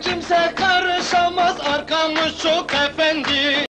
kimse karışamaz. Arkamız çok efendi.